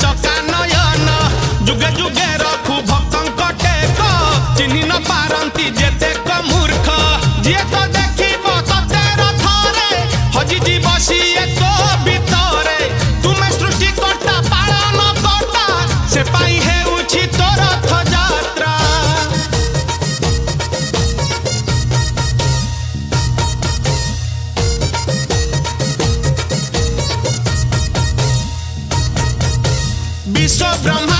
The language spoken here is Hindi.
চকানয়ন যুগে যুগে from